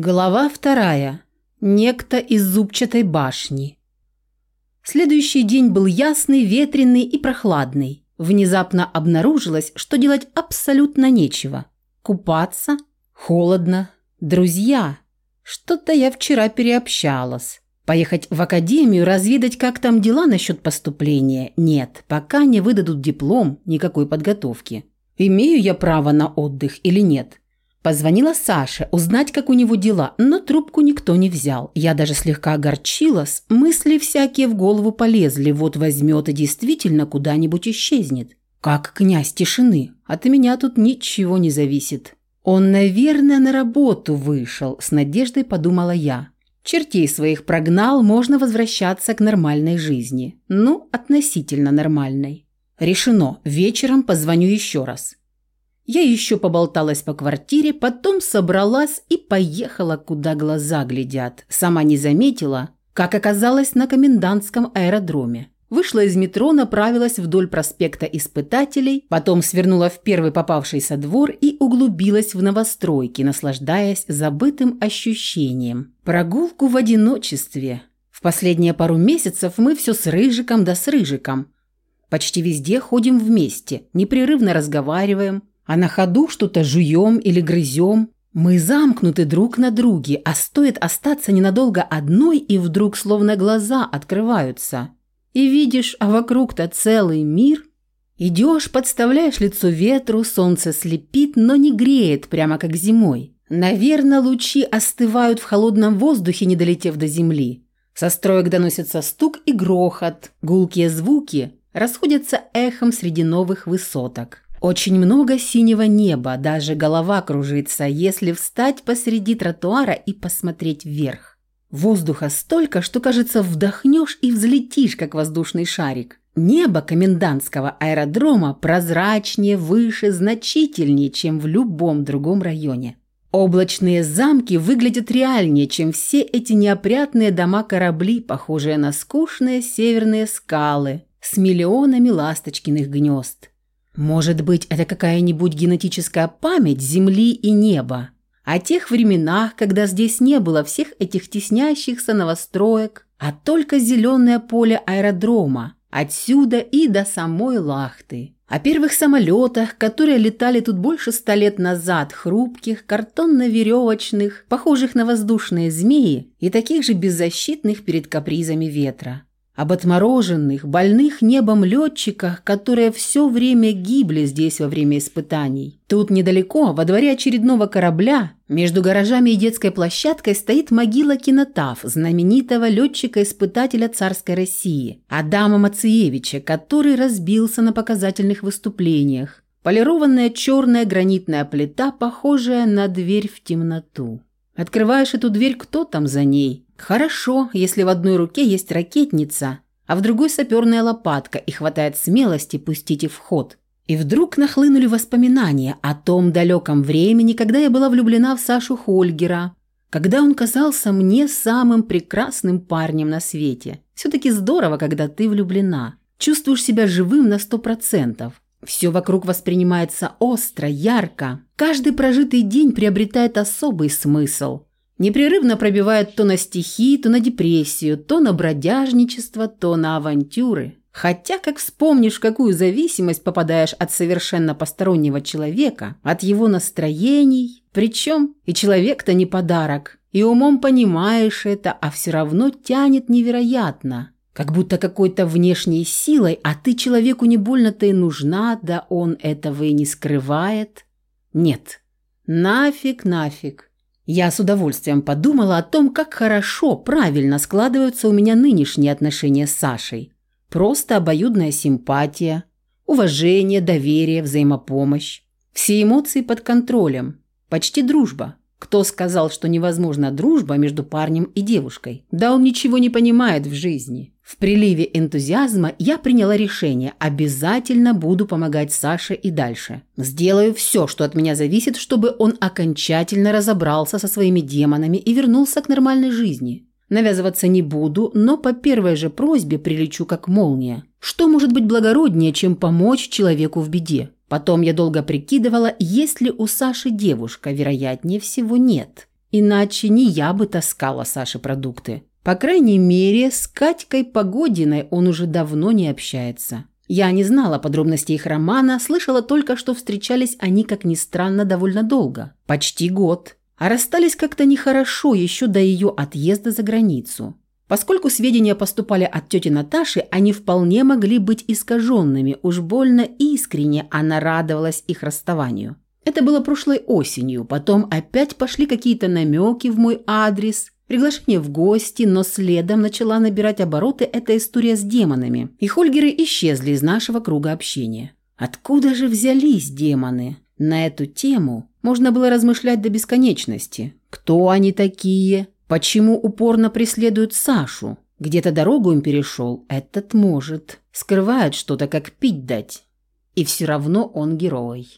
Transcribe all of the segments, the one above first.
Глава вторая. Некто из зубчатой башни. Следующий день был ясный, ветреный и прохладный. Внезапно обнаружилось, что делать абсолютно нечего. Купаться? Холодно. Друзья? Что-то я вчера переобщалась. Поехать в академию, разведать, как там дела насчет поступления? Нет, пока не выдадут диплом, никакой подготовки. Имею я право на отдых или нет? Позвонила Саше, узнать, как у него дела, но трубку никто не взял. Я даже слегка огорчилась, мысли всякие в голову полезли, вот возьмет и действительно куда-нибудь исчезнет. Как князь тишины, от меня тут ничего не зависит. Он, наверное, на работу вышел, с надеждой подумала я. Чертей своих прогнал, можно возвращаться к нормальной жизни. Ну, относительно нормальной. Решено, вечером позвоню еще раз. Я еще поболталась по квартире, потом собралась и поехала, куда глаза глядят. Сама не заметила, как оказалась на комендантском аэродроме. Вышла из метро, направилась вдоль проспекта Испытателей, потом свернула в первый попавшийся двор и углубилась в новостройки, наслаждаясь забытым ощущением. Прогулку в одиночестве. В последние пару месяцев мы все с Рыжиком да с Рыжиком. Почти везде ходим вместе, непрерывно разговариваем, а на ходу что-то жуем или грызем. Мы замкнуты друг на друге, а стоит остаться ненадолго одной, и вдруг словно глаза открываются. И видишь, а вокруг-то целый мир. Идешь, подставляешь лицо ветру, солнце слепит, но не греет, прямо как зимой. Наверное, лучи остывают в холодном воздухе, не долетев до земли. Со строек доносится стук и грохот, гулкие звуки расходятся эхом среди новых высоток. Очень много синего неба, даже голова кружится, если встать посреди тротуара и посмотреть вверх. Воздуха столько, что, кажется, вдохнешь и взлетишь, как воздушный шарик. Небо комендантского аэродрома прозрачнее, выше, значительнее, чем в любом другом районе. Облачные замки выглядят реальнее, чем все эти неопрятные дома-корабли, похожие на скучные северные скалы с миллионами ласточкиных гнезд. Может быть, это какая-нибудь генетическая память Земли и неба. О тех временах, когда здесь не было всех этих теснящихся новостроек, а только зеленое поле аэродрома, отсюда и до самой Лахты. О первых самолетах, которые летали тут больше ста лет назад, хрупких, картонно-веревочных, похожих на воздушные змеи и таких же беззащитных перед капризами ветра об отмороженных, больных небом летчиках, которые все время гибли здесь во время испытаний. Тут недалеко, во дворе очередного корабля, между гаражами и детской площадкой стоит могила кинотав, знаменитого летчика-испытателя царской России, Адама Мациевича, который разбился на показательных выступлениях. Полированная черная гранитная плита, похожая на дверь в темноту. Открываешь эту дверь, кто там за ней? Хорошо, если в одной руке есть ракетница, а в другой саперная лопатка и хватает смелости пустить и в ход. И вдруг нахлынули воспоминания о том далеком времени, когда я была влюблена в Сашу Хольгера, когда он казался мне самым прекрасным парнем на свете. Все-таки здорово, когда ты влюблена. Чувствуешь себя живым на сто процентов. Все вокруг воспринимается остро, ярко. Каждый прожитый день приобретает особый смысл – Непрерывно пробивает то на стихи, то на депрессию, то на бродяжничество, то на авантюры. Хотя, как вспомнишь, какую зависимость попадаешь от совершенно постороннего человека, от его настроений, причем и человек-то не подарок, и умом понимаешь это, а все равно тянет невероятно, как будто какой-то внешней силой, а ты человеку не больно-то и нужна, да он этого и не скрывает. Нет, нафиг, нафиг. Я с удовольствием подумала о том, как хорошо, правильно складываются у меня нынешние отношения с Сашей. Просто обоюдная симпатия, уважение, доверие, взаимопомощь. Все эмоции под контролем. Почти дружба. Кто сказал, что невозможна дружба между парнем и девушкой? Да он ничего не понимает в жизни. В приливе энтузиазма я приняла решение, обязательно буду помогать Саше и дальше. Сделаю все, что от меня зависит, чтобы он окончательно разобрался со своими демонами и вернулся к нормальной жизни. Навязываться не буду, но по первой же просьбе прилечу как молния. Что может быть благороднее, чем помочь человеку в беде? Потом я долго прикидывала, есть ли у Саши девушка, вероятнее всего нет. Иначе не я бы таскала Саше продукты. По крайней мере, с Катькой Погодиной он уже давно не общается. Я не знала подробностей их романа, слышала только, что встречались они, как ни странно, довольно долго. Почти год. А расстались как-то нехорошо еще до ее отъезда за границу. Поскольку сведения поступали от тети Наташи, они вполне могли быть искаженными, уж больно искренне она радовалась их расставанию. Это было прошлой осенью, потом опять пошли какие-то намеки в мой адрес, приглашение в гости, но следом начала набирать обороты эта история с демонами, и Хольгеры исчезли из нашего круга общения. Откуда же взялись демоны? На эту тему можно было размышлять до бесконечности. Кто они такие? Почему упорно преследуют Сашу? Где-то дорогу им перешел, этот может. Скрывает что-то, как пить дать. И все равно он герой.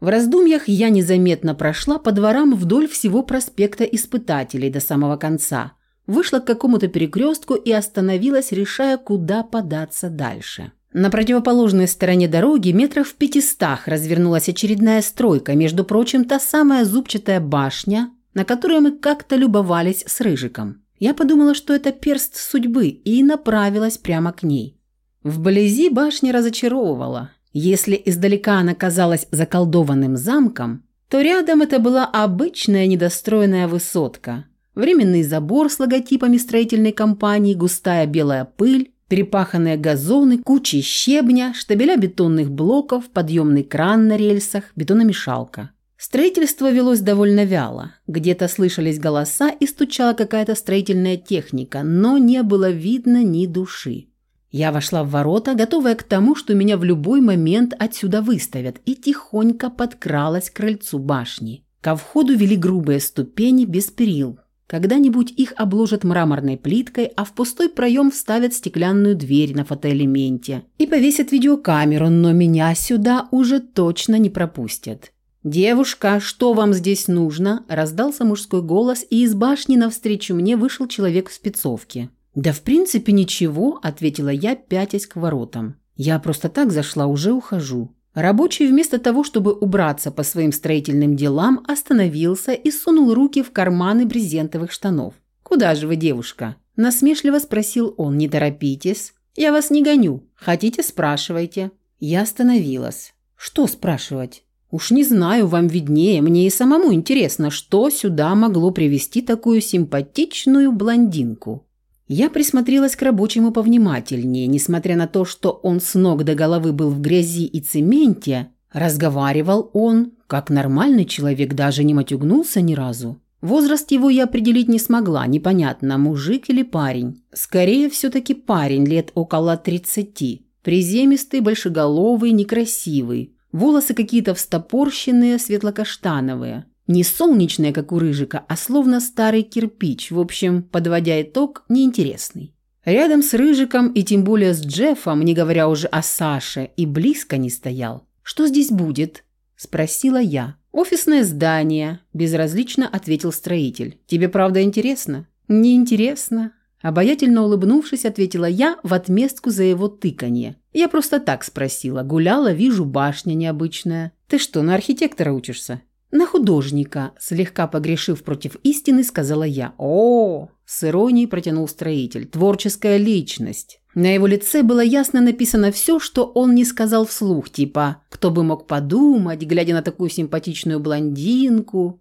В раздумьях я незаметно прошла по дворам вдоль всего проспекта Испытателей до самого конца. Вышла к какому-то перекрестку и остановилась, решая, куда податься дальше. На противоположной стороне дороги метров в пятистах развернулась очередная стройка, между прочим, та самая зубчатая башня, на которой мы как-то любовались с Рыжиком. Я подумала, что это перст судьбы, и направилась прямо к ней. Вблизи башня разочаровывала. Если издалека она казалась заколдованным замком, то рядом это была обычная недостроенная высотка. Временный забор с логотипами строительной компании, густая белая пыль, перепаханные газоны, кучи щебня, штабеля бетонных блоков, подъемный кран на рельсах, бетономешалка. Строительство велось довольно вяло. Где-то слышались голоса и стучала какая-то строительная техника, но не было видно ни души. Я вошла в ворота, готовая к тому, что меня в любой момент отсюда выставят, и тихонько подкралась к крыльцу башни. Ко входу вели грубые ступени без перил. Когда-нибудь их обложат мраморной плиткой, а в пустой проем вставят стеклянную дверь на фотоэлементе и повесят видеокамеру, но меня сюда уже точно не пропустят. «Девушка, что вам здесь нужно?» – раздался мужской голос, и из башни навстречу мне вышел человек в спецовке. «Да в принципе ничего», – ответила я, пятясь к воротам. «Я просто так зашла, уже ухожу». Рабочий вместо того, чтобы убраться по своим строительным делам, остановился и сунул руки в карманы брезентовых штанов. «Куда же вы, девушка?» – насмешливо спросил он. «Не торопитесь. Я вас не гоню. Хотите – спрашивайте». Я остановилась. «Что спрашивать?» Уж не знаю, вам виднее, мне и самому интересно, что сюда могло привести такую симпатичную блондинку. Я присмотрелась к рабочему повнимательнее, несмотря на то, что он с ног до головы был в грязи и цементе, разговаривал он, как нормальный человек, даже не матюгнулся ни разу. Возраст его я определить не смогла, непонятно, мужик или парень. Скорее, все-таки парень, лет около тридцати. Приземистый, большеголовый, некрасивый, Волосы какие-то встопорщенные, светло-каштановые. Не солнечные, как у Рыжика, а словно старый кирпич. В общем, подводя итог, неинтересный. Рядом с Рыжиком и тем более с Джеффом, не говоря уже о Саше, и близко не стоял. «Что здесь будет?» – спросила я. «Офисное здание», – безразлично ответил строитель. «Тебе правда интересно?» «Не интересно», Обаятельно улыбнувшись, ответила я в отместку за его тыканье. Я просто так спросила. Гуляла, вижу, башня необычная. Ты что, на архитектора учишься? На художника, слегка погрешив против истины, сказала я. О, с иронией протянул строитель. Творческая личность. На его лице было ясно написано все, что он не сказал вслух, типа «Кто бы мог подумать, глядя на такую симпатичную блондинку?»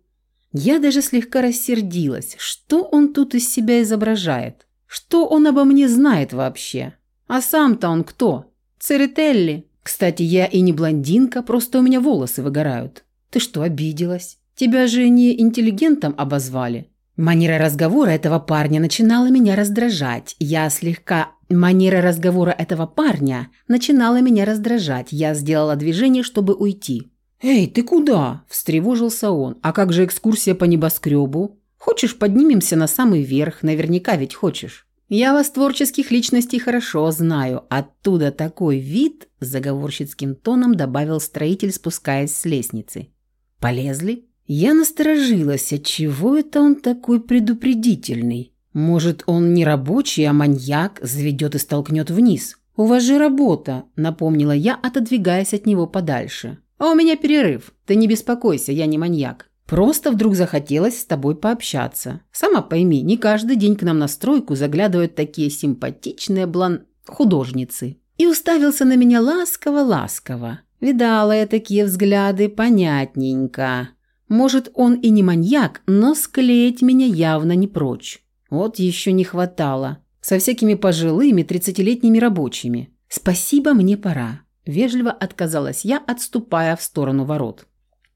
Я даже слегка рассердилась. Что он тут из себя изображает? Что он обо мне знает вообще? А сам-то он кто? Церетелли. Кстати, я и не блондинка, просто у меня волосы выгорают. Ты что, обиделась? Тебя же не интеллигентом обозвали. Манера разговора этого парня начинала меня раздражать. Я слегка... Манера разговора этого парня начинала меня раздражать. Я сделала движение, чтобы уйти. «Эй, ты куда?» – встревожился он. «А как же экскурсия по небоскребу? Хочешь, поднимемся на самый верх? Наверняка ведь хочешь». «Я вас, творческих личностей, хорошо знаю. Оттуда такой вид», – заговорщицким тоном добавил строитель, спускаясь с лестницы. «Полезли?» Я насторожилась, отчего это он такой предупредительный? Может, он не рабочий, а маньяк, заведет и столкнет вниз? «У вас же работа», – напомнила я, отодвигаясь от него подальше. «А у меня перерыв. Ты не беспокойся, я не маньяк. Просто вдруг захотелось с тобой пообщаться. Сама пойми, не каждый день к нам на стройку заглядывают такие симпатичные блан... художницы. И уставился на меня ласково-ласково. Видала я такие взгляды, понятненько. Может, он и не маньяк, но склеить меня явно не прочь. Вот еще не хватало. Со всякими пожилыми тридцатилетними рабочими. Спасибо, мне пора. Вежливо отказалась я, отступая в сторону ворот.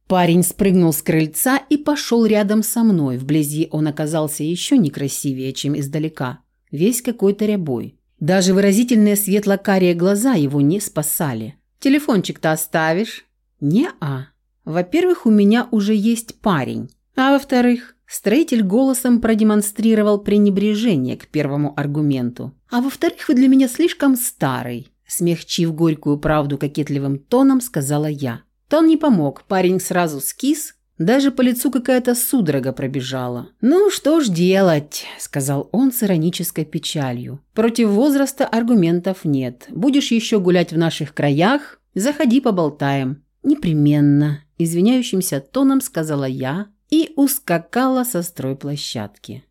Парень спрыгнул с крыльца и пошел рядом со мной. Вблизи он оказался еще некрасивее, чем издалека. Весь какой-то рябой. Даже выразительные светло-карие глаза его не спасали. «Телефончик-то оставишь?» «Не-а. Во-первых, у меня уже есть парень. А во-вторых, строитель голосом продемонстрировал пренебрежение к первому аргументу. А во-вторых, вы для меня слишком старый», смягчив горькую правду кокетливым тоном, сказала я. Тон не помог, парень сразу скис, даже по лицу какая-то судорога пробежала. «Ну, что ж делать?» – сказал он с иронической печалью. «Против возраста аргументов нет. Будешь еще гулять в наших краях? Заходи, поболтаем». «Непременно», – извиняющимся тоном сказала я и ускакала со стройплощадки.